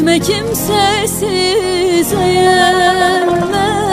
gitme kimsesiz eğer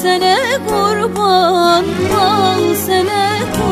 sene kurban, bal sene kurban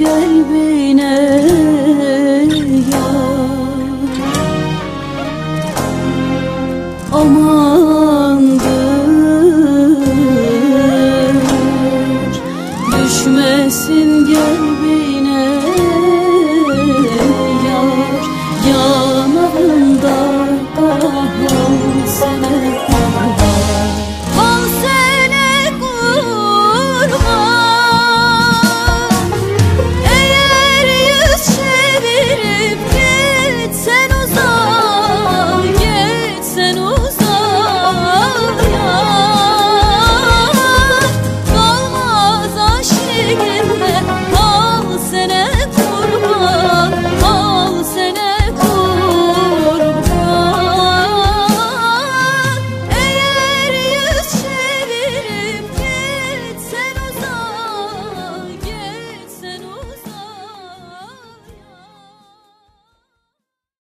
kalbine